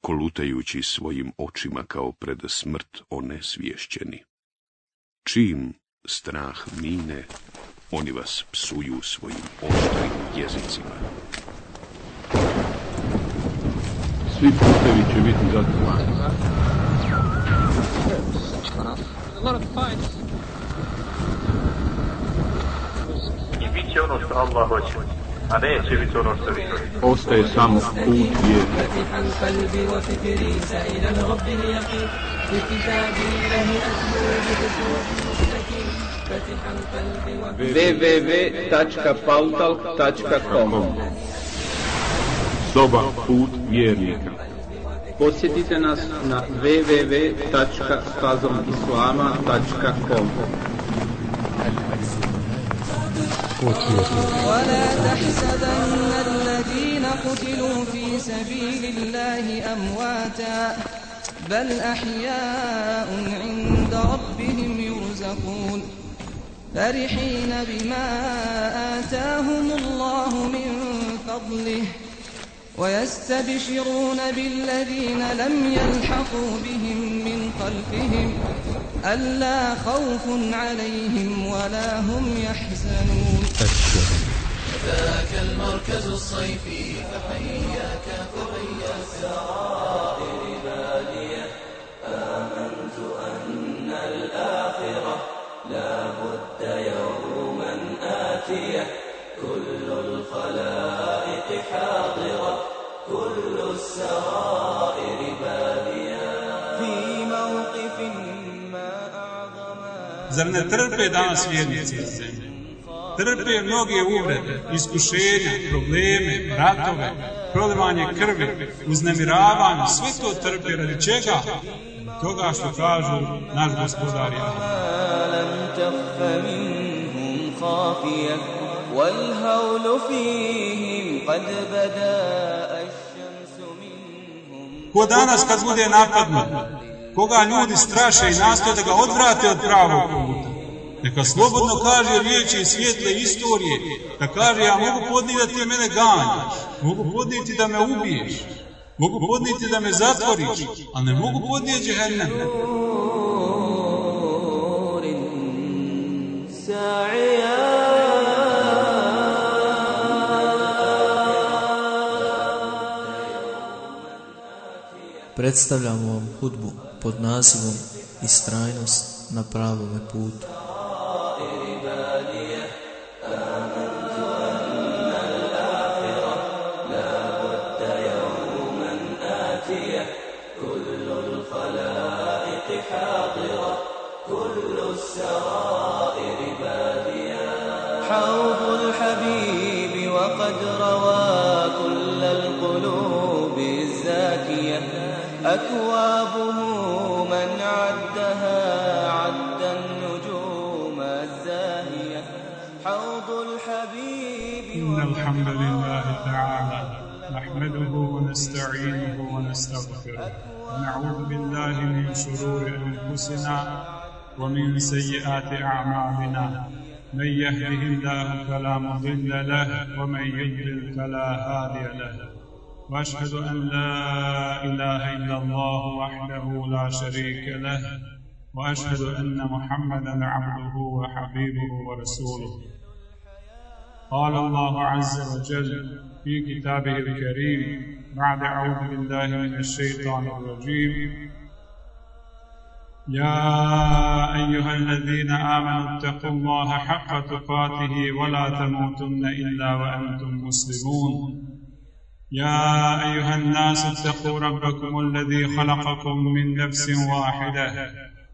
kolutajući svojim očima kao pred smrt onesvješćeni. Čim strah mine, oni vas psuju svojim oštrim jezicima. Svi putevi će biti zatvoreni. I bit će ono što Allah hoće, a neće biti ono što vi Ostaje samo put www.pautalk.com Soba put vjernika. Posjetite nas na www.fazomislama.com ولا تحسبن الذين قتلوا في سبيل الله أمواتا بل أحياء عند ربهم يرزقون. فرحين بما آتاهم الله من فضله ويستبشرون بالذين لم يلحقوا بهم من خلفهم ألا خوف عليهم ولا هم يحزنون. ذاك المركز الصيفي فحياك فحيا السرائر بادية آمنت أن الآخرة لا بد يوما آتية. كل الخلائق Zar ne trpe danas vjernici iz zemlje? Trpe mnoge uvrede, iskušenja, probleme, ratove, prolivanje krvi, uznemiravanje, sve to trpe radi čega? Toga što kažu naš gospodar ja. Ko danas kad bude napadnut, koga ljudi straše i nastoje da ga odvrate od pravog puta. Neka slobodno kaže riječi svijetle istorije, da kaže ja mogu podnijeti da ti mene ganjaš, mogu podnijeti da me ubiješ, mogu podnijeti da me zatvoriš, ali ne mogu podnijeti džehennem. Predstavljamo vam hudbu pod nazivom Istrajnost na pravome putu. إن الحمد لله تعالى نحمده ونستعينه ونستغفره. ونعوذ بالله من شرور أنفسنا ومن سيئات أعمالنا. من يهده الله فلا مضل له ومن يضلل فلا هادي له. وأشهد أن لا إله إلا الله وحده لا شريك له. وأشهد أن محمدا عبده وحبيبه ورسوله. قال الله عز وجل في كتابه الكريم بعد أعوذ بالله من الشيطان الرجيم. يا أيها الذين آمنوا اتقوا الله حق تقاته ولا تموتن إلا وأنتم مسلمون. يا أيها الناس اتقوا ربكم الذي خلقكم من نفس واحدة.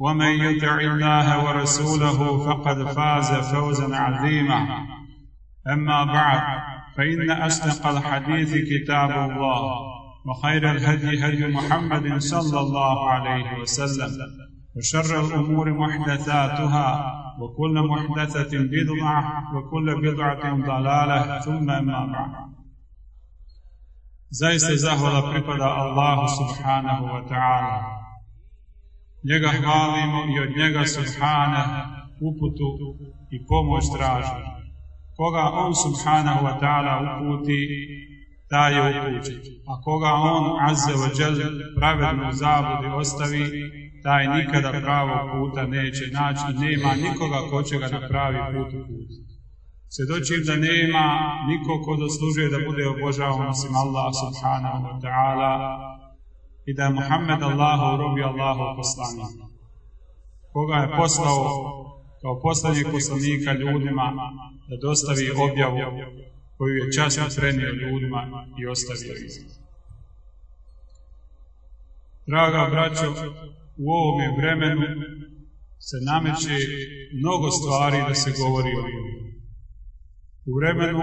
ومن يطع الله ورسوله فقد فاز فوزا عظيما أما بعد فإن أصدق الحديث كتاب الله وخير الهدي هدي محمد صلى الله عليه وسلم وشر الأمور محدثاتها وكل محدثة بدعة وكل بدعة ضلالة ثم أما بعد Zaista zahvala pripada Allahu subhanahu wa ta'ala. Njega hvalimo i od njega subhana uputu i pomoć tražimo. Koga on subhanahu wa ta'ala uputi, taj je upućen. A koga on azze wa džel pravedno zabudi ostavi, taj nikada pravog puta neće naći nema nikoga ko će ga na pravi put uputiti. Svjedočim da nema niko ko zaslužuje da bude obožavan osim Allah subhanahu wa ta'ala i da je Muhammed Allahu robi Allahu poslanik. Koga je poslao kao poslanik poslanika ljudima da dostavi objavu koju je časno prenio ljudima i ostavio iz. Draga braćo, u ovome vremenu se nameće mnogo stvari da se govori o njima. U vremenu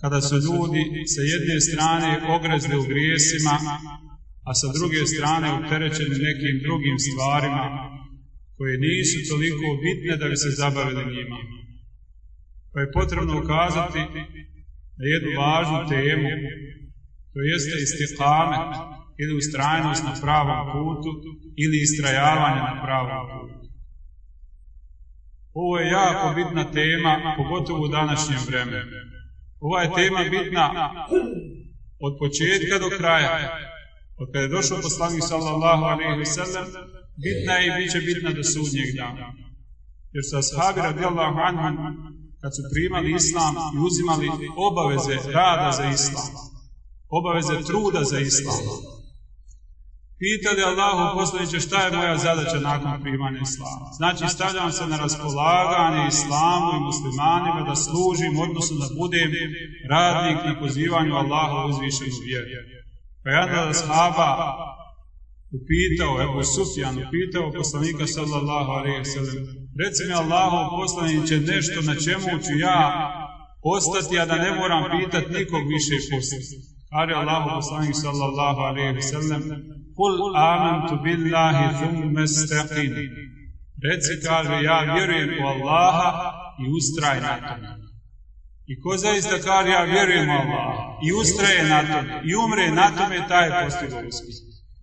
kada su ljudi sa jedne strane ogrezli u grijesima, a sa druge strane uterećeni nekim drugim stvarima koje nisu toliko bitne da bi se zabavili njima. Pa je potrebno ukazati na jednu važnu temu, to jeste istiqamet, ili ustrajnost na pravom putu ili istrajavanje na pravom putu. Ovo je jako bitna tema, pogotovo u današnjem vremenu. Ova je tema bitna. od početka do kraja. Od kada je došao poslanik sallallahu alaihi wa sallam, bitna je i bit će bitna do sudnjeg dana. Jer su ashabi radijallahu anhum, kad su primali islam i uzimali obaveze rada za islam, obaveze truda za islam, Pitali Allahu poslaniće šta je moja zadaća nakon primanja islama. Znači stavljam se na raspolaganje islamu i muslimanima da služim, odnosno da budem radnik na pozivanju Allaha uzvišenu vjeru. Pa onda da sahaba upitao, Ebu Sufjan upitao poslanika sallallahu alaihi sallam, reci mi Allahu poslaniće nešto na čemu ću ja ostati, a da ne moram pitati nikog više poslije. Kaže Allahu poslanik sallallahu alaihi sallam, Kul amantu billahi thumme staqim. Reci, kaže, ja vjerujem u Allaha i ustraj na tome. I ko zaista kaže, ja vjerujem u Allaha i ustraje na tome i umre na tome, taj je postigao uspjeh.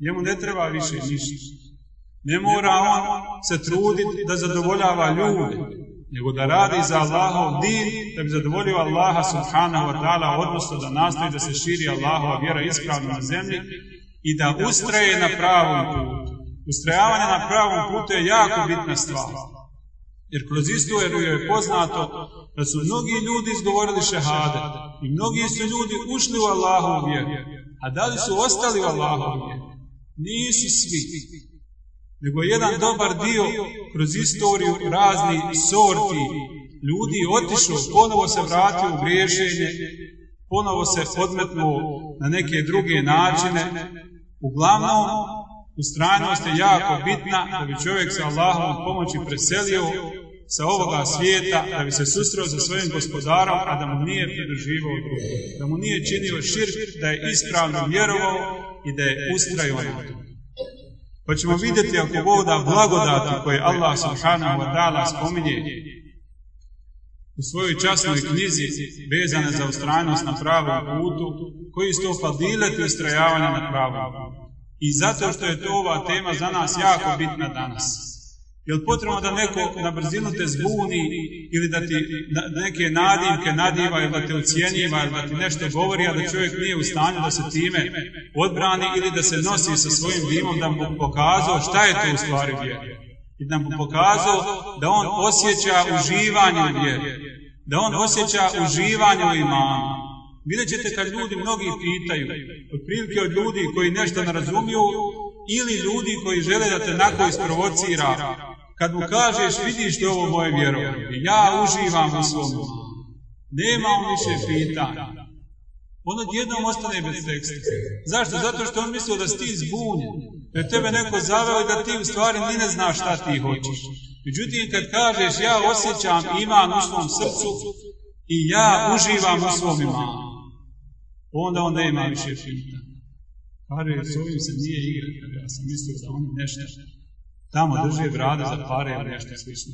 Njemu ne treba više ništa. Ne mora on se truditi da zadovoljava ljude, nego da radi za Allahov din, da bi zadovoljio Allaha subhanahu wa ta'ala, odnosno da nastoji da se širi Allahova vjera ispravno na zemlji i da ustraje na pravom putu. Ustrajavanje na pravom putu je jako bitna stvar. Jer kroz istoriju je poznato da su mnogi ljudi izgovorili šehade i mnogi su ljudi ušli u Allahovu vjeru. A da li su ostali u Allahovu vjeru? Nisu svi. Nego jedan dobar dio kroz istoriju razni sorti ljudi otišao, ponovo se vratio u griješenje, ponovo se odmetnuo na neke druge načine. Uglavnom, ustrajnost je jako bitna da bi čovjek sa Allahom pomoći preselio sa ovoga svijeta, da bi se susreo sa svojim gospodarom, a da mu nije pridrživao da mu nije činio širk, da je ispravno vjerovao i da je ustrajao na to. Pa ćemo vidjeti ako voda blagodati koje Allah subhanahu wa ta'ala spominje u svojoj časnoj knjizi vezane za ustrajnost na pravom putu, koji su to fadileti ustrajavanja na pravom putu. I zato što je to ova tema za nas jako bitna danas. Jel potrebno da neko na brzinu te zbuni ili da ti neke nadimke nadiva ili da te ucijenjiva ili da ti nešto govori, a da čovjek nije u stanju da se time odbrani ili da se nosi sa svojim dimom da mu pokazao šta je to u stvari vjera. I da mu pokazao da on osjeća uživanje vjeri. Da on osjeća uživanje u imanu. Vidjet ćete kad ljudi mnogi pitaju, otprilike od ljudi koji nešto ne razumiju, ili ljudi koji žele da te nako isprovocira, kad mu kažeš vidiš da ovo moje vjerovanje, ja uživam u svom Nema on više pitanja. On odjednom ostane bez teksta. Zašto? Zato što on mislio da si ti zbunjen. Da je tebe neko zaveo i da ti u stvari ni ne znaš šta ti hoćeš. Međutim, kad kažeš ja osjećam imam u svom srcu i ja uživam u svom imanu, onda on nema više pitanja. Kaže, s ovim se nije igrati, ja sam mislio da oni nešto tamo drže brade za pare ili nešto slično.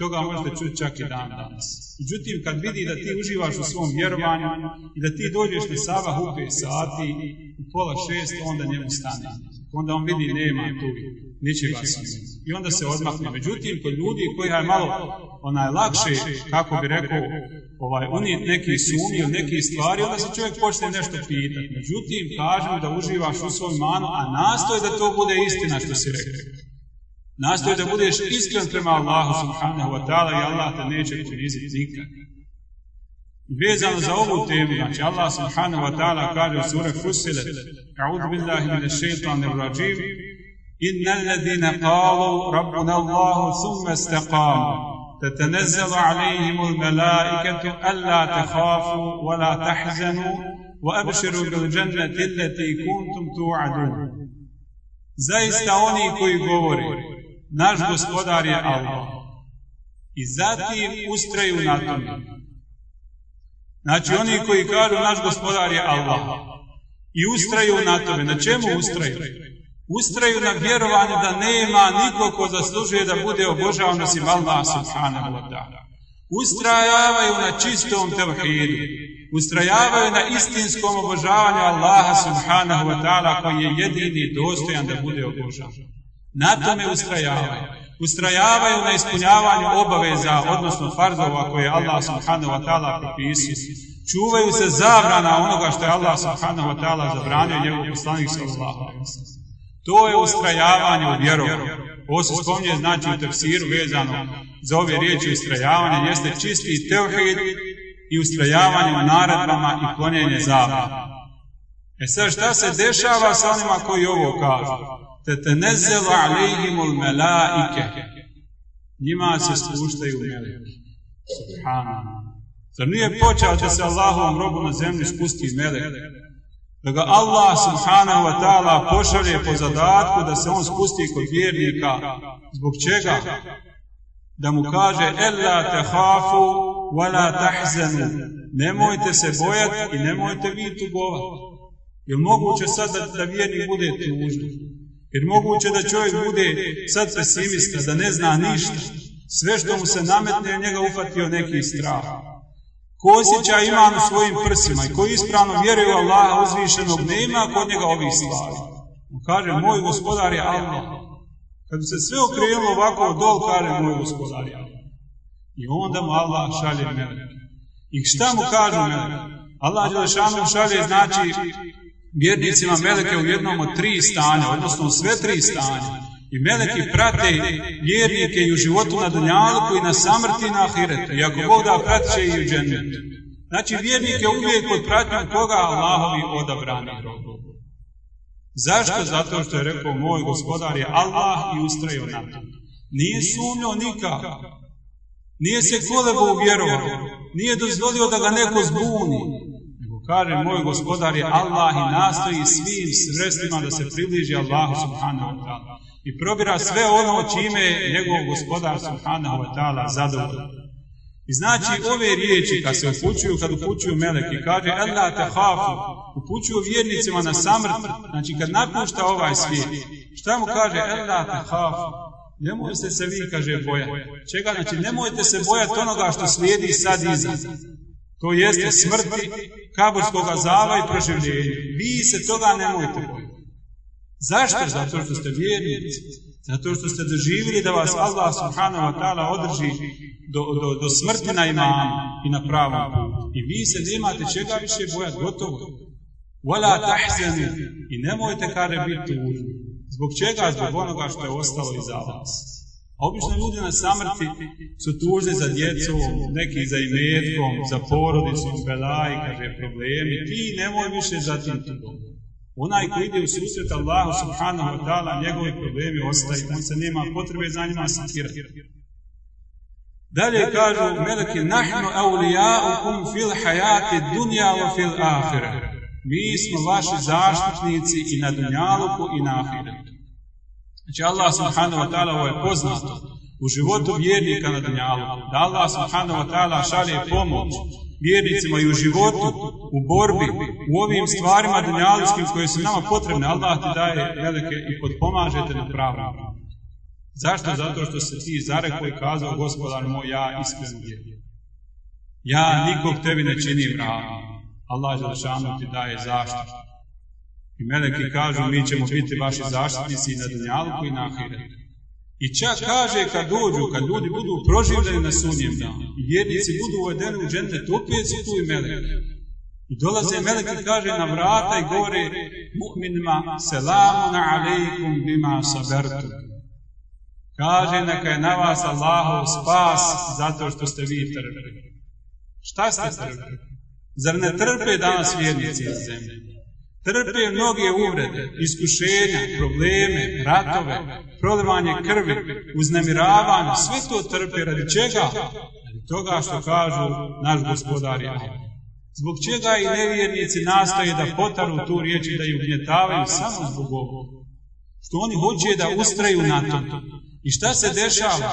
Toga možete čuti čak i dan danas. Međutim, kad vidi da ti uživaš u svom vjerovanju i da ti dođeš na Sava u sati u pola šest, onda njemu stane. Onda on vidi nema tu ničega I onda se odmakne. Međutim, kod ljudi koji je malo onaj lakše, kako bi rekao, ovaj, unijeti neki sumnji ili neki stvari, onda se čovjek počne nešto pitati. Međutim, kažemo da uživaš u svoj manu, a nastoj da to bude istina što si rekao. Nastoj da budeš iskren prema Allahu subhanahu wa ta'ala i Allah te neće poniziti nikad. Vezano za ovu temu, znači Allah subhanahu wa ta'ala kaže u sura Fusilet, A'udhu billahi min shaitanir rajim, Inna alladhina qalu rabbuna Allahu thumma istaqamu تتنزل عليهم الملائكة ألا تخافوا ولا تحزنوا وأبشروا بالجنة التي كنتم توعدون Zaista oni koji govore naš gospodar je Allah. I zatim ustraju na tome. Znači oni koji kažu naš gospodar je Allah. I ustraju na tome. Na čemu ustraju? Ustraju na vjerovanju da nema niko ko zaslužuje da bude obožavan osim Allah subhanahu wa ta'ala. Ustrajavaju na čistom tevhidu. Ustrajavaju na istinskom obožavanju Allaha subhanahu wa ta'ala koji je jedini dostojan da bude obožavan. Na tome ustrajavaju. Ustrajavaju na ispunjavanju obaveza, odnosno farzova koje je Allah subhanahu wa ta'ala propisio. Čuvaju se zabrana onoga što je Allah subhanahu wa ta'ala zabranio njegov poslanik sallallahu To je ustrajavanje u vjerovanju. Ovo se spominje znači u tefsiru vezano za ove riječi ustrajavanja jeste čisti teuhid i ustrajavanje u naredbama i klonjenje zabrana. E sad šta se dešava sa onima koji ovo kažu? tetenezzelu alejhimul melaike. Njima se spuštaju meleki. Subhanallah. Zar nije počeo da se Allahovom robu na zemlji spusti melek? Da ga Allah subhanahu wa ta'ala pošalje po zadatku da se on spusti kod vjernika. Zbog čega? Da mu kaže Ella te wala tahzanu. Nemojte se bojati i nemojte vi tugovati. Je moguće sad da, da vjernik bude tužan? Jer moguće da čovjek bude sad pesimista, da ne zna ništa. Sve što mu se nametne, njega ufatio neki strah. Ko osjeća iman u svojim prsima i koji ispravno vjeruje u Allaha uzvišenog, nema kod njega ovih stvari. Kaže, moj gospodar je Allah. Kad se sve okrenulo ovako dol, kaže, moj gospodar je Allah. I onda mu Allah šalje melek. I šta mu kažu melek? Allah šalje, znači, vjernicima meleke u jednom od tri stanja, odnosno sve tri stanja. I meleki prate vjernike i u životu na dunjalku i na samrti na ahiretu. I ako Bog da pratiće i u džennetu. Znači vjernik je uvijek pod pratnjom koga Allahovi odabrani Zašto? Zato što je rekao moj gospodar je Allah i ustrajao na to. Nije sumnjao nikako. Nije se kolebo uvjerovao. Nije dozvolio da ga neko zbuni. Kaže, moj gospodar je Allah i nastoji svim sredstvima da se približi Allahu subhanahu wa ta'ala. I probira sve ono čime je njegov gospodar subhanahu wa ta'ala zadovoljan. I znači ove riječi kad se upućuju, kad upućuju meleki, kaže Allah te hafu, upućuju vjernicima na samrt, znači kad napušta ovaj svijet, šta mu kaže Allah te hafu, nemojte se vi, kaže, bojati. Čega? Znači, nemojte se bojati onoga što slijedi sad iza. To jeste smrti, kaburskog zava i proživljenja. Vi se toga nemojte bojiti. Zašto? Zato što ste vjernici. Zato što ste doživjeli da vas Allah subhanahu wa ta'ala održi do, do, do smrti na imanu i na pravom putu. I vi se nemate čega više bojati, gotovo. Wala tahzanu i nemojte kare biti tužni. Zbog čega? Zbog onoga što je ostalo iza vas. A obično ljudi na samrti su tužni za djecu, neki za imetkom, za porodicom, belaj, kaže, problemi. Ti nemoj više za tim Onaj koji ide u susret Allahu subhanahu wa ta'ala, njegovi problemi ostaju, on se nema potrebe za njima sakirati. Dalje kažu meleki nahnu awliyaukum fil hayati dunya wa fil akhirah. Mi smo vaši zaštitnici i na dunjaluku i na ahiretu. Znači Allah subhanahu wa ta'ala ovo je poznato u životu vjernika na dunjaluku. Da Allah subhanahu wa ta'ala šalje pomoć vjernicima i u životu, u borbi, u ovim stvarima dunjalučkim koje su nama potrebne. Allah ti daje velike i potpomažete na pravom. Zašto? Zato što se ti zarekao i kazao gospodar moj, ja iskreno vjerujem. Ja nikog tebi ne činim ravnim. Allah Želešanu ti daje zaštitu. I meleki kažu mi ćemo biti vaši zaštitnici i na dunjalku i na ahiretu. I čak kaže kad dođu, kad ljudi budu proživljeni na sunjem danu, i vjernici budu uvedeni u džennet, opet su tu i meleki. I dolaze meleki, kaže, na vrata i govore mu'minima, selamu na alejkum bima sabertu. Kaže, neka je na vas Allahov spas zato što ste vi trpili. Šta ste trpili? Zar ne trpe danas vjernici iz zemlje? Trpe mnoge uvrede, iskušenja, probleme, ratove, prolivanje krvi, uznemiravanje, sve to trpe radi čega? Radi toga što kažu naš gospodar je Zbog čega i nevjernici nastoje da potaru tu riječ i da ju ugnjetavaju samo zbog ovog? Što oni hoće da ustraju na tom. I šta se dešava?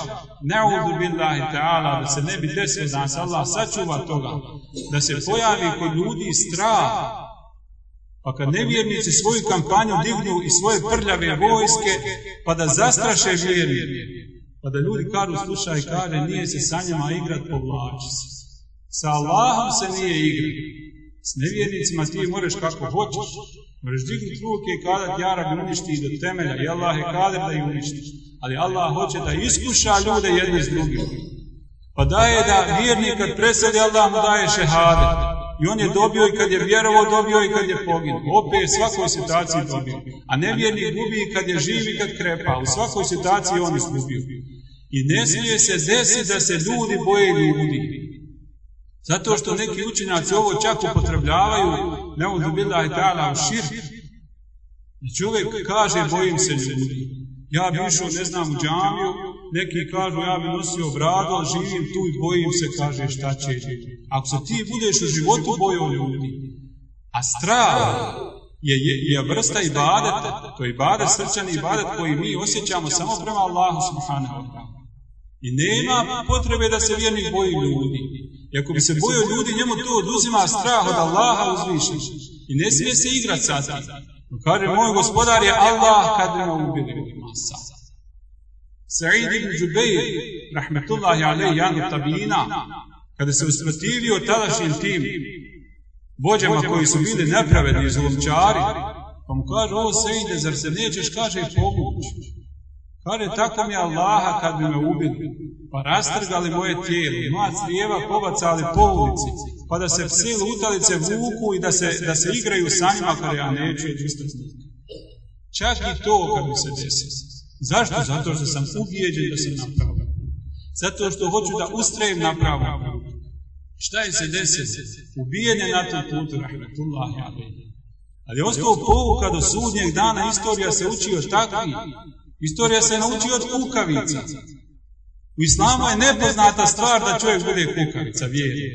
Neudu billahi ta'ala, da se ne bi desilo da nas Allah sačuva toga, da se pojavi kod ljudi strah, pa kad nevjernici svoju kampanju dignu i svoje prljave vojske, pa da zastraše vjernike, pa da ljudi kažu, slušaj, kaže, nije se sa njima igrat, povlači se. Sa Allahom se nije igrat. S nevjernicima ti možeš kako hoćeš. Možeš dignuti ruke i kadat, ja rabi uništi do temelja i Allah je kader da ih uništi. Ali Allah hoće da iskuša ljude jedni s drugim. Pa daje da vjernik kad presedi, Allah mu daje šehadet. I on je dobio i kad je vjerovo dobio i kad je poginuo. Opet u svakoj situaciji dobio. A nevjernik gubi i kad je živ i kad krepa. U svakoj situaciji on izgubio. I ne smije se desiti da se ljudi boje ljudi. Zato što neki učenjaci ovo čak upotrebljavaju, ne udu bila i ta'ala u širk. Da čovjek kaže, bojim se ljudi. Ja bi išao, ne znam, u džamiju, neki kažu, ja bi nosio bradu, ali živim tu i bojim se, kaže, šta će. Ako se ti budeš u životu bojio ljudi, a strah je, je, je vrsta ibadeta, to je ibadet, srčani ibadet koji mi osjećamo samo prema Allahu subhanahu wa. I nema potrebe da se vjernik boji ljudi. I ako bi se bojio ljudi, njemu to oduzima strah od Allaha uzvišen. I ne smije se igrati sa tim. Kaže, moj gospodar je Allah kad me ubili masa. Sa'id ibn Jubeir, rahmetullahi alaih, jedan od tabina, kada se usprotivio tadašnjim tim vođama koji su bili nepravedni i zulomčari, pa mu kaže, ovo Sa'ide, zar se nećeš, kaže, povući. Kaže, tako mi Allaha kad bi me ubili, pa rastrgali moje tijelo, moja crijeva pobacali po ulici, pa da se psi lutalice vuku i da se, da se igraju sa njima, kada ja neću odustati. Čak i to kad mi se desi. Zašto? Zato što sam ubijeđen da sam napravo. Zato što hoću da ustrajem na pravom putu. Šta je se desi? Ubijen je na tom putu, rahmetullahi alaihi. Ali ostao povuka do sudnjeg dana, istorija se uči od takvih. Istorija se nauči od kukavica. U islamu je nepoznata stvar da čovjek bude kukavica, vjeri.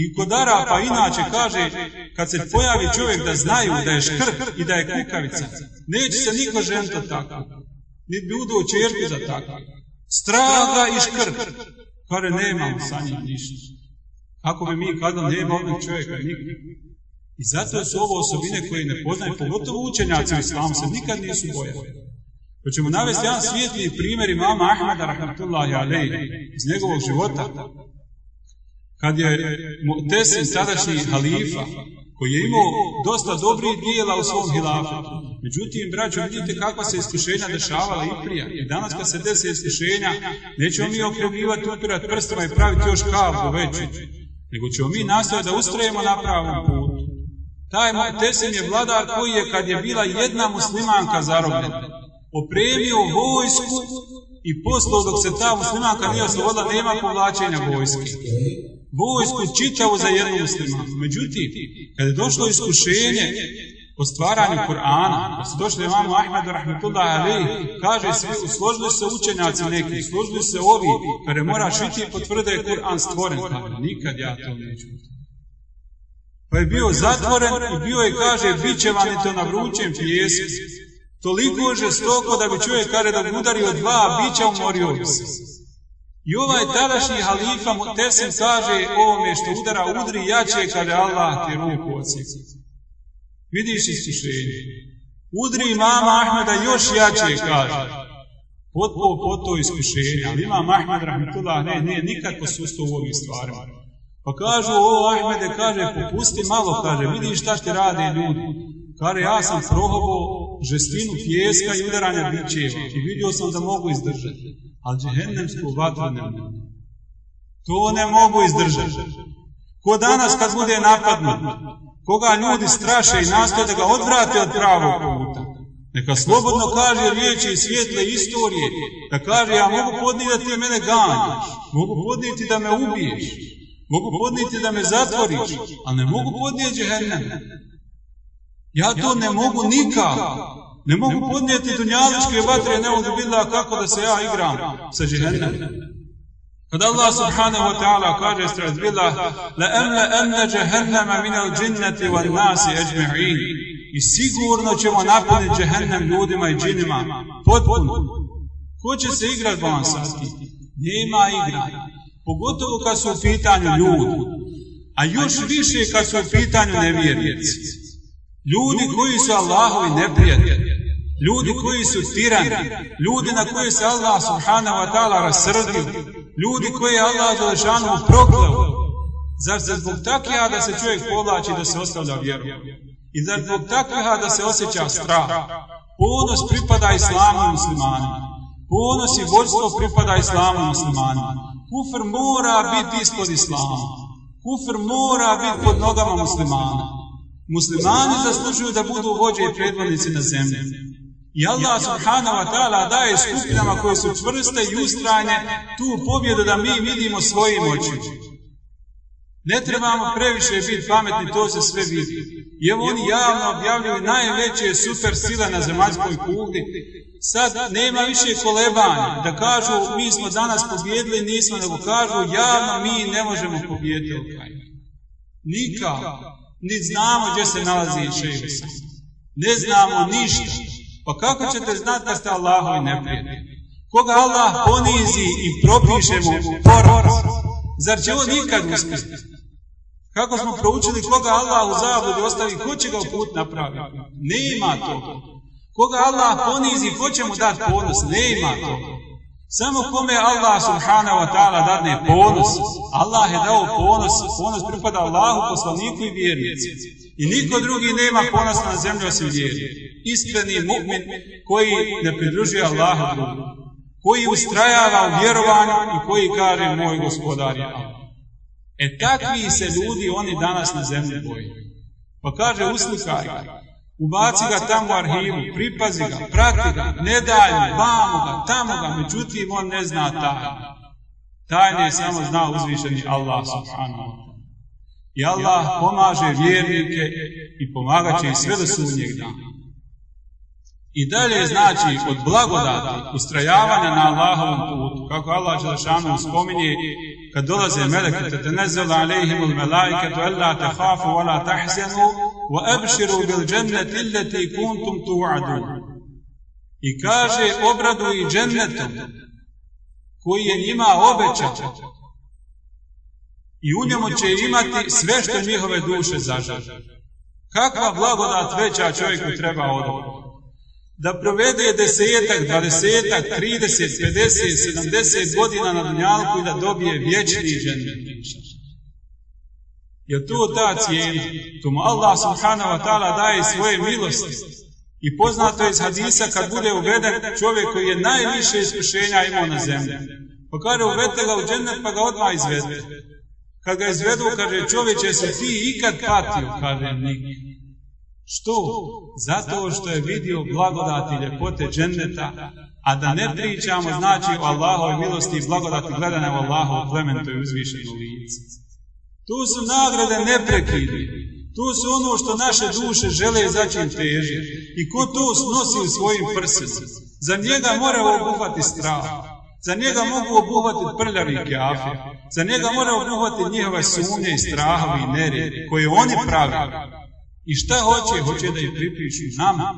I kod Arapa inače kaže, kad se pojavi čovjek da znaju da je škrk i da je kukavica, neće se niko žento tako. Niti bi čerku za tako. Straga i škrk. Kaže, nemam sa njim ništa. Kako bi mi kada nema ovog čovjeka nikad. I zato su ovo osobine koje ne poznaju, pogotovo učenjaci u islamu se nikad nisu bojali. Pa ćemo navesti jedan svijetli primjer imama Ahmeda, rahmatullahi alej, iz njegovog života. Kad je Tesin, tadašnji halifa, koji je imao dosta dobrih dijela u svom hilafetu. Međutim, braćo, vidite kakva se iskušenja dešavala i prije. I danas kad se desi iskušenja, nećemo mi okrugivati, upirati prstima i praviti još kalbu veću. Nego ćemo mi nastaviti da ustrajemo na pravom putu. Taj Tesin je vladar koji je, kad je bila jedna muslimanka zarobljena, opremio vojsku i poslao dok se ta muslimanka nije oslobodila, nema povlačenja vojske. Vojsku čitavu za jednu muslimanku. Međutim, kad je došlo iskušenje, o stvaranju Kur'ana, pa su došli imamo Ahmedu rahmetullah ali, kaže, svi, složili se učenjaci neki, složili se ovi, kada moraš iti i potvrde je Kur'an stvoren. Kaže, nikad ja to neću. Pa je bio zatvoren i bio je, kaže, bit će vam to na vrućem pijesku. Toliko je žestoko da bi čovjek kada da bi udario dva bića umorio se. I ovaj tadašnji halifa Mutesim kaže ovome što udara udri jače kada Allah ti ruku odsjeća. Vidiš iskušenje. Udri mama Ahmeda još jače kaže. Potpo po to iskušenje. Ali imam Ahmed Rahmetullah ne, ne, nikad posusto u ovim stvarima. Pa kažu, o Ahmede, kaže, popusti malo, kaže, vidiš šta ti rade ljudi. Kaže, ja sam prohobo žestinu pjeska i udaranja bićeva i vidio sam da mogu izdržati. Ali džehennemsku vatru ne mogu. To ne mogu izdržati. Ko danas kad bude napadnut, koga ljudi straše i nastoje da ga odvrate od pravog puta. Neka slobodno kaže riječi iz svijetle istorije, da kaže ja mogu podnijeti da ti mene ganjaš, mogu podnijeti da me ubiješ, mogu podnijeti da me zatvoriš, ali ne mogu podnijeti džehennem. Ja to ne mogu nikako. Ne mogu podnijeti dunjaličke vatre, ne mogu bila kako da se ja igram sa džehennem. Kad Allah subhanahu wa ta'ala kaže straz bila la emla emna džehennema min al džinnati wal nasi ajma'in i sigurno ćemo napuniti džehennem ljudima i džinima potpuno. Ko će se igrat bansarski? Nema igranja. Pogotovo kad su u pitanju ljudi. A još više kad su u pitanju nevjernici. Ljudi koji su Allahovi neprijatelji. Ljudi koji su tirani. Ljudi na koje se Allah subhanahu wa ta'ala rasrdio. Ljudi koje je Allah Đelešanu proklao. Zar se zbog takvih da se čovjek povlači da se ostavlja vjeru? I zar zbog takvih da se osjeća strah? Ponos pripada islamu i muslimanima. Ponos i vođstvo pripada islamu i muslimanima. Kufr mora biti ispod islama. Kufr mora biti pod nogama muslimana. Muslimani zaslužuju da budu vođe i predvodnici na zemlji. I Allah subhanahu wa ta'ala daje skupinama koje su čvrste i ustrajne tu pobjedu da mi vidimo svojim očima. Ne trebamo previše biti pametni, to se sve vidi. I evo oni javno objavljuju najveće super sile na zemaljskoj kugli. Sad nema više kolebanja da kažu mi smo danas pobjedili, nismo, nego kažu javno mi ne možemo pobijediti. Nikako. Ni znamo gdje se nalazi šeiša. Ne znamo ništa. Pa kako ćete znati da ste Allahovi neprijatelji? Koga Allah ponizi i propiše mu poraz, zar će on nikad uspjeti? Kako smo proučili koga Allah u zabludi ostavi, ko će ga u put napraviti? Nema to. Koga Allah ponizi, ko će mu dati ponos? Nema to. Samo kome Allah subhanahu wa ta'ala dadne ponos. Allah je dao ponos. Ponos pripada Allahu, poslaniku i vjernici. I niko drugi nema ponosa na zemlji osim vjernici iskreni mu'min koji ne pridružuje Allahu drugu, koji ustrajava u vjerovanju i koji kaže moj gospodar je Allah. E takvi se ljudi oni danas na zemlji boji. Pa kaže uslikaj ubaci ga tamo u arhivu, pripazi ga, prati ga, ne daj mu, vamo ga, tamo ga, međutim on ne zna tajne. Tajne samo zna uzvišeni Allah subhanahu wa I Allah pomaže vjernike i pomagat će i sve do sunnjeg dana. I dalje znači od blagodati ustrajavanja na Allahovom putu, kako Allah Đelešanu spominje kad dolaze meleke te tenezela alejhim ul melaiketu alla tehafu wa la tahzanu wa abširu bil dženneti illeti kuntum tu'adu. I kaže obradu i džennetom koji je njima obećan i u njemu će imati sve što njihove duše zažele. Kakva blagodat veća čovjeku treba odobiti? Da provede desetak, dvadesetak, trideset, pedeset, sedamdeset godina na dunjalku i da dobije vječni džennet. Je to ta cijena? To mu Allah subhanahu wa ta'ala daje svoje milosti. I poznato je iz hadisa kad bude uveden čovjek koji je najviše iskušenja imao na zemlji. Pa kaže uvedite ga u džennet pa ga odmah izvede. Kad ga izvedu, kaže čovječe se ti ikad patio, kaže nikad. Što? Zato što je vidio blagodati ljepote dženneta, a da ne pričamo znači o Allahovoj milosti i blagodati gledane u Allahovu plementu i uzvišenu lice. Tu su nagrade neprekidne. To su ono što naše duše žele za čim teže. I ko to snosi u svojim prsima? Za njega mora obuhvati strah. Za njega mogu obuhvatiti prljavi kafe. Za njega mora obuhvatiti njihove sumnje i strahovi i neri koje oni prave. I šta hoće? Hoće da ih pripišu nama.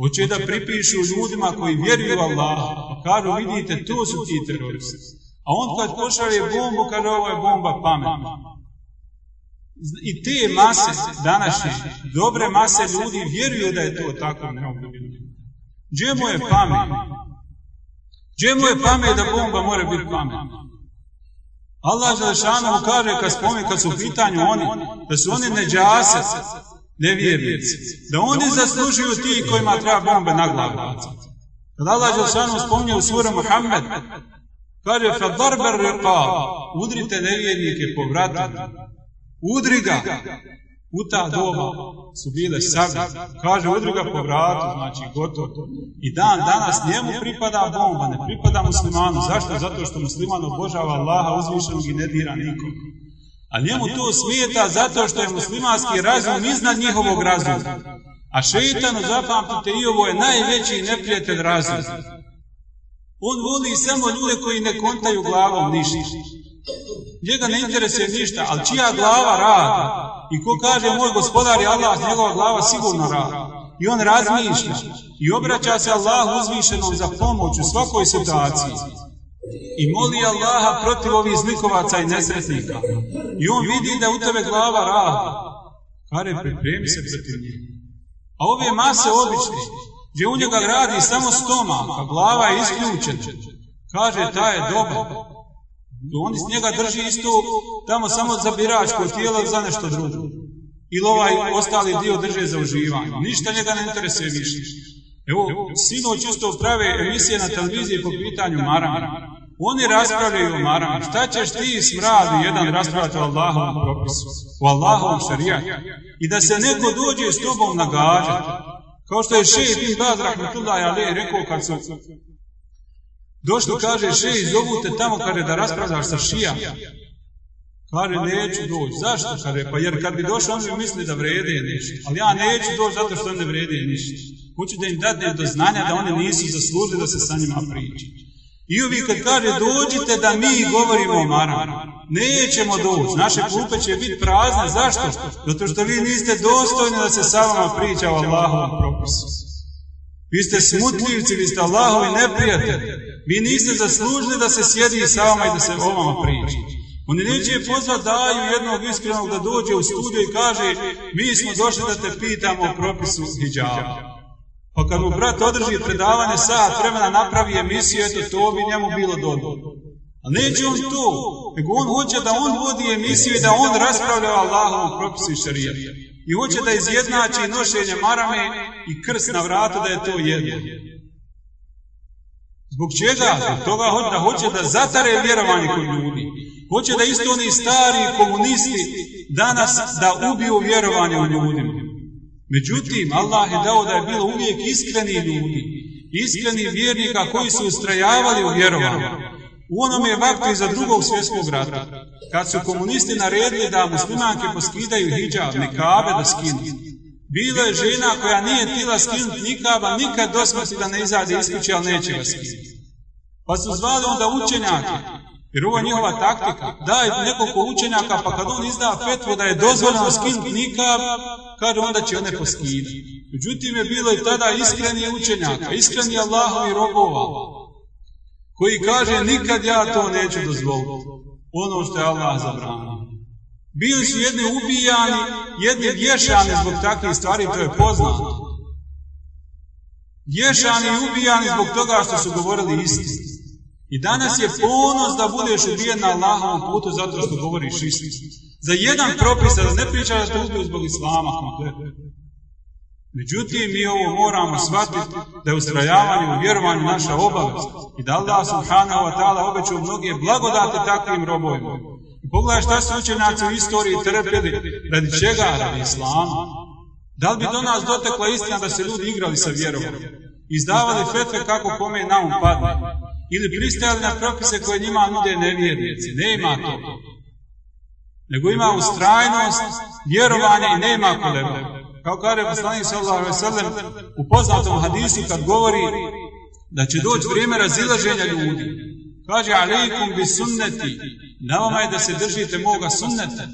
Hoće da pripišu ljudima koji vjeruju u Allaha. Pa kažu, vidite, to su ti teroristi. A on kad pošalje bombu, kaže ovo je bomba pametna. I te mase današnje, dobre mase ljudi vjeruju da je to tako neobljubljeno. Gdje mu je pamet? Gdje mu je pamet da bomba mora biti pametna? Allah Želešanovu kaže kad spomen, kad su u pitanju oni, da su oni neđase, nevjernici, da oni zaslužuju ti kojima treba bombe na glavu bacati. Kad Allah Želešanovu spominje u sura Muhammed, kaže فَضَرْبَ الرِّقَابِ Udrite nevjernike po vratu, udri ga, u ta doba su bile sablje. Kaže, udri ga po vratu, znači gotovo. I dan danas njemu pripada bomba, ne pripada muslimanu. Zašto? Zato što musliman obožava Allaha uzvišenog i ne dira nikom. A njemu to smijeta zato što je muslimanski razum iznad njihovog razuma. A šeitanu, zapamtite, i ovo je najveći neprijatelj razuma. On voli samo ljude koji ne kontaju glavom ništa. Njega ne interesuje ništa, ali čija glava radi. I ko kaže moj gospodar je Allah, njegova glava sigurno radi. I on razmišlja i obraća se Allahu uzvišenom za pomoć u svakoj situaciji. I moli Allaha protiv ovih zlikovaca i nesretnika. I on vidi da u tebe glava radi. Kare, pripremi se protiv njega. A ove mase obične, gdje u njega radi samo stomak, a glava je isključena. Kaže, taj je dobar. On iz njega drži isto tamo samo za biračko tijelo za nešto drugo. Ili ovaj ostali dio drže za uživanje. Ništa njega ne interesuje više. Evo, sinoć isto prave emisije na televiziji po pitanju marama. Oni raspravljaju o marama. Šta ćeš ti smradi jedan raspravljati o Allahovom propisu, o Allahovom šarijatu? I da se neko dođe s tobom nagađati. Kao što je šeji bin Baz Rahmetullahi Ali rekao kad su došli, kaže šeji, zovu te tamo kada da raspravljaš sa šija. Kaže, neću doći. Zašto? Kaže, pa jer kad bi došao, on bi misli da vrede nešto. Ali ja neću doći zato što on ne vrede ništa. Hoću da im dadne do znanja da oni nisu zaslužili da se sa njima priča. I uvijek kad kaže, dođite da mi govorimo o maramu. Nećemo doći. Naše klupe će biti prazne. Zašto? Zato što vi niste dostojni da se sa vama priča o Allahovom propisu. Vi ste smutljivci, vi ste Allahovi neprijatelji. Vi niste zaslužili da se sjedi sa vama i da se o vama priča. Oni neće pozvati daju jednog iskrenog da dođe u studiju i kaže mi smo došli da te pitamo o propisu hijjaba. Pa kad mu brat održi predavanje sat vremena napravi emisiju, eto to bi njemu bilo dobro. A neće on to, nego on hoće da on vodi emisiju i da on raspravlja o Allahovom propisu i. I hoće da izjednači nošenje marame i krst na vratu da je to jedno. Zbog čega? Zbog toga da hoće da zatare vjerovanje kod ljudi. Hoće da isto oni stari komunisti danas da ubiju vjerovanje u ljudima. Međutim, Allah je dao da je bilo uvijek iskreni ljudi, iskreni vjernika koji su ustrajavali u vjerovanju. U onome vaktu iza drugog svjetskog rata, kad su komunisti naredili da muslimanke poskidaju hijab, nikabe da skinu. Bilo je žena koja nije tila skinuti nikaba, nikad do smrti da ne izađe iz kuće, ali neće ga skinuti. Pa su zvali onda učenjake, jer ovo je njihova taktika. Daj nekoliko učenjaka, pa kad on izda fetvu da je dozvoljeno skinuti nikab, kaže onda će one poskidati. Međutim je bilo i tada iskreni učenjaka, iskreni Allahovi robova, koji kaže nikad ja to neću dozvoliti. Ono što je Allah zabranio. Bili su jedni ubijani, jedni vješani zbog takvih stvari, to je poznato. Vješani i ubijani zbog toga što su govorili istinu. I danas je ponos da budeš ubijen na Allahovom putu zato što govoriš istinu. Za jedan propis, da ne priča da te ubiju zbog islama. Međutim, mi ovo moramo shvatiti da je ustrajavanje u vjerovanju naša obaveza i da Allah subhanahu wa ta'ala obećao mnoge blagodate takvim robovima. Pogledaj šta su učenjaci u istoriji trpjeli, radi čega, radi islama. Da li bi do nas dotekla istina da se ljudi igrali sa vjerom? Izdavali fetve kako kome na um padne? Ili pristajali na propise koje njima nude nevjernici? Nema to. nego ima ustrajnost, vjerovanje i nema koleba. Kao kaže poslanik sallallahu alejhi ve sellem u poznatom hadisu kad govori da će doći vrijeme razilaženja ljudi. Kaže alejkum bi sunneti, na vama je da se držite moga sunneta.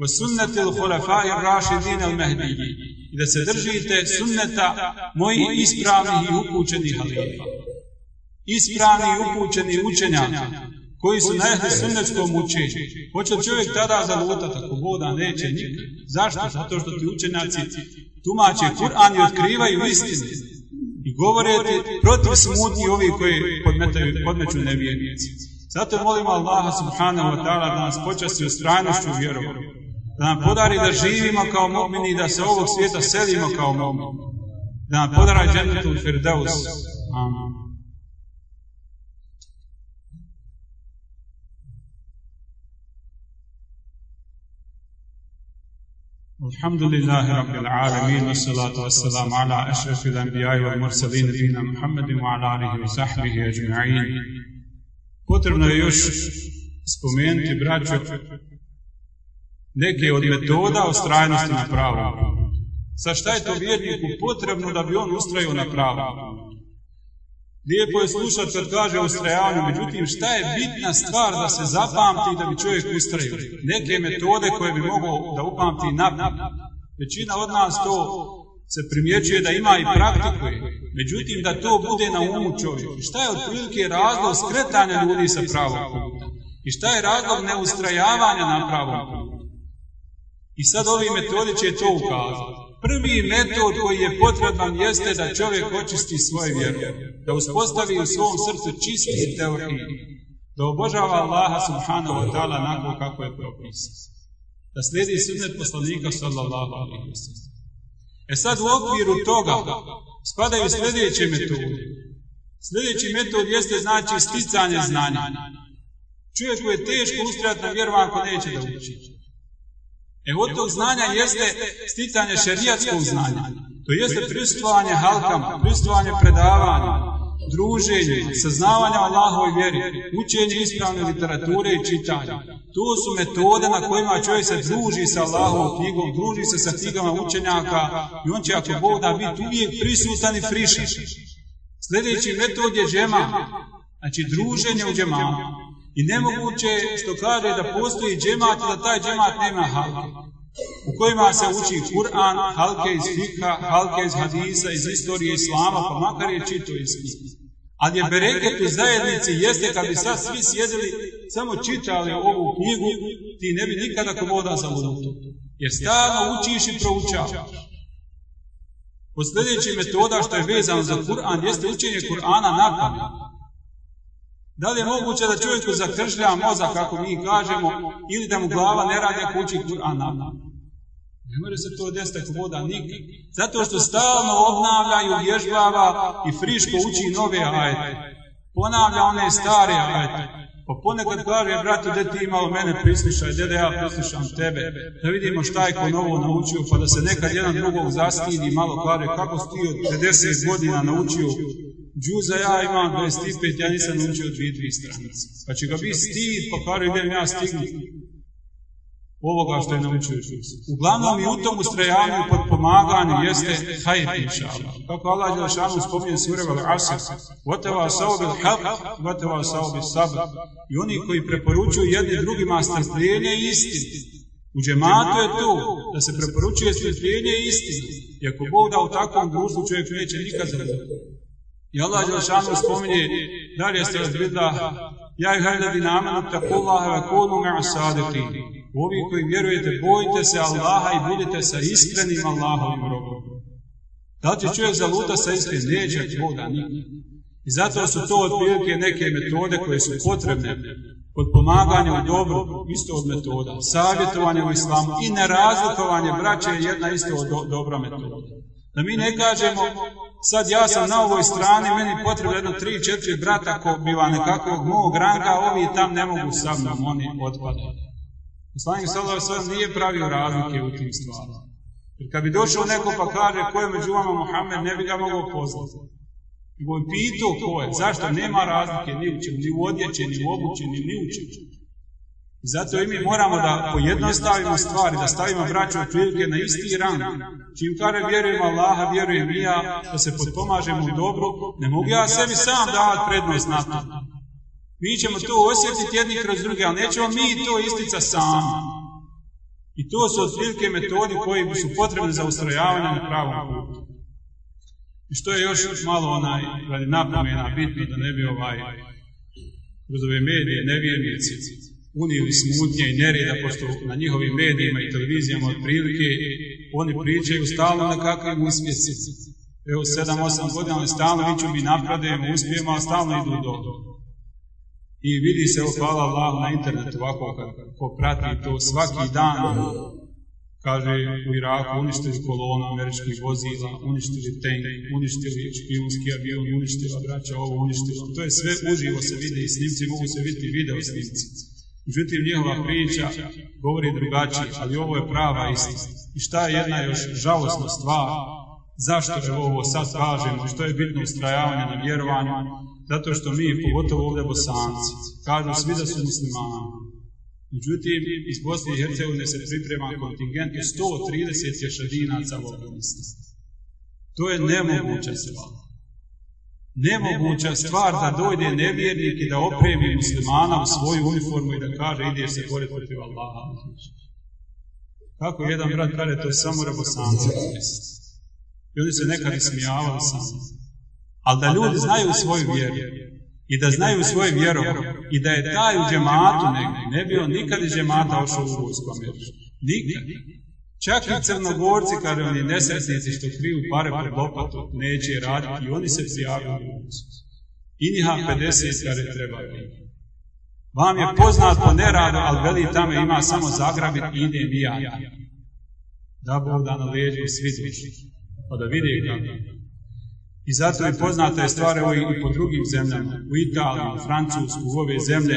Wa sunnati al-khulafa'i ar-rashidin al-mahdiyyin. I da se držite sunneta mojih ispravnih i upućenih halifa. Ispravni i upućeni učenjaka koji su na ehli sunnetskom učenju. Hoće čovjek tada zalutati ako voda neće nikad? Zašto? Zato što ti učenjaci tumače Kur'an i otkrivaju istinu. I govore ti protiv smutnji ovi koji podmetaju, podmeću nevjernici. Zato molimo Allaha subhanahu wa ta'ala da nas počasti u strajnošću vjeru. Da nam podari da živimo kao mu'mini i da se ovog svijeta selimo kao mu'mini. Da nam podari džennetu firdaus. Amin. الحمد لله رب العالمين والصلاة والسلام على أشرف الأنبياء والمرسلين نبينا محمد وعلى آله وصحبه أجمعين Potrebno je još spomenuti, braćo, neke od metoda ustrajnosti na pravom putu. Sa šta je to vjerniku potrebno da bi on ustrajao na pravom putu? Lijepo je slušati kad kaže ustrajavanju, međutim šta je bitna stvar da se zapamti da bi čovjek ustrajao? Neke metode koje bi mogao da upamti napad. Većina od nas to se primjećuje da ima i praktikuje, međutim da to bude na umu čovjeku. Šta je otprilike razlog skretanja ljudi sa pravog puta? I šta je razlog neustrajavanja na pravom putu? I sad ovi metodi će to ukazati. Prvi metod koji je potreban jeste da čovjek očisti svoje vjeru, da uspostavi u svom srcu čisti teoriju, da obožava Allaha subhanahu wa ta'ala onako kako je propisan. Da slijedi sunnet poslanika sallallahu alaihi wa sallam. E sad u okviru toga spadaju sljedeće metode. Sljedeći metod jeste znači sticanje znanja. Čovjeku je teško ustrajati na vjeru ako neće da uči. E od tog znanja jeste sticanje šerijatskog znanja. To jeste prisustvovanje halkama, prisustvovanje predavanja, druženje, saznavanje o Allahovoj vjeri, učenje ispravne literature i čitanje. To su metode na kojima čovjek se druži sa Allahovom knjigom, druži se sa knjigama učenjaka i on će ako Bog da biti uvijek prisutan i frišan. Sljedeći metod je džema, znači druženje u džematu. I nemoguće što kaže da postoji džemat da taj džemat nema halke. U kojima se uči Kur'an, halke iz fikha, halke iz hadisa, iz istorije islama, pa makar je čito iz Ali je bereket u zajednici jeste kad bi sad svi sjedili, samo čitali ovu knjigu, ti ne bi nikada komoda za lutu. Jer stalno učiš i proučavaš. Od sljedećih metoda što je vezano za Kur'an jeste učenje Kur'ana na pamet. Da li je moguće da čovjeku zakržlja mozak, kako mi kažemo, ili da mu glava ne radi ako uči Kur'an Ne može se to desiti voda nikad. Zato što stalno obnavljaju, vježbava i friško uči nove ajete. Ponavlja one stare ajete. Pa ponekad kaže, brate, gdje ti imao mene prislišaj, gdje da ja prislišam tebe, da vidimo šta je ko novo naučio, pa da se nekad jedan drugog zastidi malo kaže, kako si ti od 50 godina naučio Džuza ja imam 25, ja nisam naučio dvije, dvije stranice. Pa će ga biti stid, pa kaže idem ja stignuti ovoga što je naučio. Uglavnom i u tom ustrajanju i podpomaganju jeste hajr inšala. Kako Allah Đelšanu spominje sureva al-Asr, vateva sao bil haq, vateva sao bil sabr. I oni koji preporučuju jedni drugima strpljenje i istinu. U džematu je to da se preporučuje strpljenje i istinu. I ako Bog da u takvom društvu čovjek neće nikad zadovoljiti. I Allah Đelšanu spominje, dalje ste razbila, ja i hajladi namenu tako Allaha ve kunu sadiki. Ovi koji vjerujete, bojite se Allaha i budite sa iskrenim Allahovim robom. Da li će čovjek zaluta sa iskrenim? Neće Boga nikad. I zato su to otprilike neke metode koje su potrebne kod pomaganja u dobru, isto od metoda. Savjetovanje u islamu i nerazlikovanje braće je jedna isto od do, dobra metoda. Da mi ne kažemo, sad ja sam na ovoj strani, meni potrebno jedno tri, četiri brata ko biva nekakvog mog ranga, ovi tam ne mogu sa mnom, oni otpadaju. Poslanik sallallahu alejhi nije pravio razlike u tim stvarima. Jer kad bi došao neko pa kaže ko je među vama Muhammed, ne bi ga mogao poznati. Nego bi pitao ko je, zašto nema razlike ni u čemu, ni u odjeći, ni u obući, ni, u čemu. I zato i mi moramo da pojednostavimo stvari, da stavimo braću otprilike na isti rang. Čim kaže vjerujem Allaha, vjerujem i ja, da se potpomažemo u dobru, ne mogu ja sebi sam davati prednost na to. Mi ćemo to osjetiti jedni kroz druge, ali nećemo mi to istica sami. I to su otprilike metodi koji su potrebne za ustrojavanje na pravom putu. I što je još malo onaj, radi napomena, bitno da ne bi ovaj, kroz ove medije, nevjernici, unijeli smutnje i nereda, pošto na njihovim medijima i televizijama otprilike oni pričaju stalno na kakvim uspjesi. Evo, sedam, osam godina, ali stalno viću mi napredujemo, uspijemo, a stalno idu do i vidi se, evo, hvala Allah na internetu ovako, ko prati to svaki dan, kaže u Iraku uništili kolonu američkih vozila, uništili tank, uništili špijunski avion, uništila braća ovo, uništila. To je sve uživo se vidi i snimci mogu se vidjeti video snimci. Međutim, njihova priča govori drugačije, ali ovo je prava istina. I šta je jedna još žalostna stvar? Zašto evo ovo sad kažemo? Što je bitno ustrajavanje na vjerovanju? Zato što mi, pogotovo ovdje bosanci, kažu svi da su muslimani. Međutim, iz Bosne i Hercegovine se priprema kontingent 130 ješadinaca u Afganistanu. To je nemoguća stvar. Nemoguća stvar da dojde nevjernik i da opremi muslimana u svoju uniformu i da kaže ideš se boriti protiv Allaha. Kako jedan brat kaže, to je samo rabosanci. I oni se nekad ismijavali sami. Ali da ljudi znaju svoju vjeru i da znaju svoje vjeru i da je taj u džematu negdje, ne bi on nikad iz džemata ošao u vojsku Američku. Nikad. Čak i crnogorci, kada oni nesretnici što kriju pare pod lopatu, neće raditi i oni se prijavili u. I njiha 50 kada treba. Vam je poznat po neradu, ali veli tamo ima samo zagrabit i ide i ja. Da Bog da na leđe i svi pa da vidi kako. I zato je poznata je stvar evo i po drugim zemljama, u Italiji, u Francusku, u ove zemlje,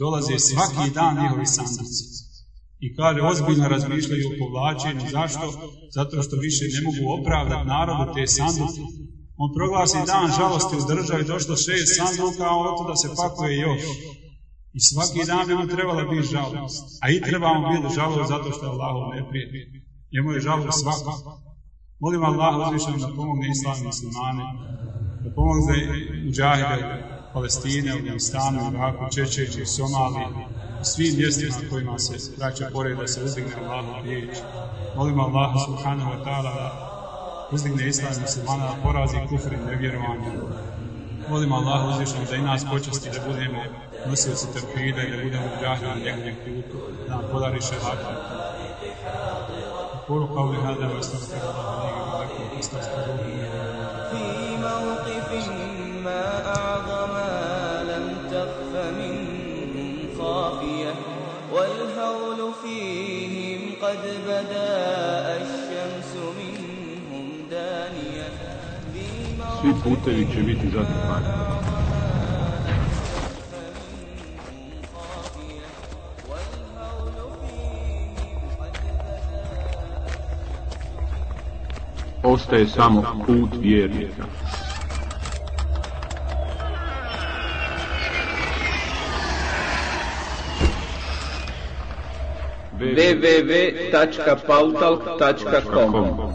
dolaze svaki dan njihovi sanduci. I kaže, ozbiljno razmišljaju o povlačenju. Zašto? Zato što više ne mogu opravdati narodu te sanduke. On proglasi dan žalosti u državi, došlo šest sanduka, a od da se pakuje još. I svaki dan bi mu trebala biti žalost. A i trebamo biti žalost zato što je Allahov ne prije. Njemu je žalost svaka. Molim Allah uzvišenom da pomogne islam muslimane, da pomogne muđahide Palestine, Afganistanu, Iraku, Čečeći, Somaliji, svim mjestima kojima se vraća pored da se uzdigne Allahu riječ. Molim Allah subhanahu wa ta'ala da uzdigne islam muslimana, da porazi kufr i nevjerovanje. Molim Allaha uzvišno da i nas počasti da budemo nosioci tevhida i da budemo grahni na putu, da nam podari šehada. Poruka ovih nadava je stavstva da vam nije uvijek stavstva da vam فيهم قد بدا الشمس منهم دانية Svi putevi će biti zatrpani. Ostaje samo put vjernika. www.pautalk.com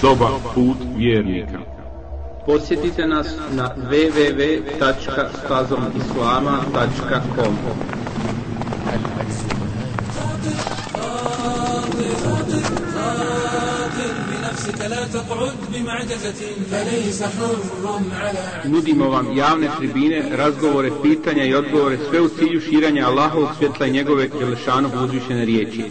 Soba put vjernika. Posjetite nas na www.stazomislama.com Nudimo vam javne tribine, razgovore, pitanja i odgovore, sve u cilju širanja Allahovog svjetla i njegove Đelešanog uzvišene riječi.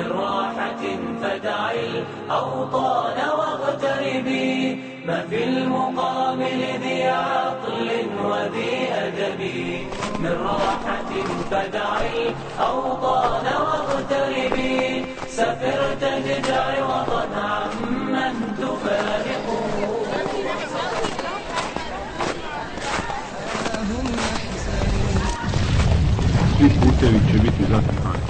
من راحة فدعي الأوطان واغتربي. ما في المقام لذي عقل وذي أدب. من راحة فدعي الأوطان واغتربي. سفر تجدع وطن عمن تفارقه Ti putevi će biti zatvarani.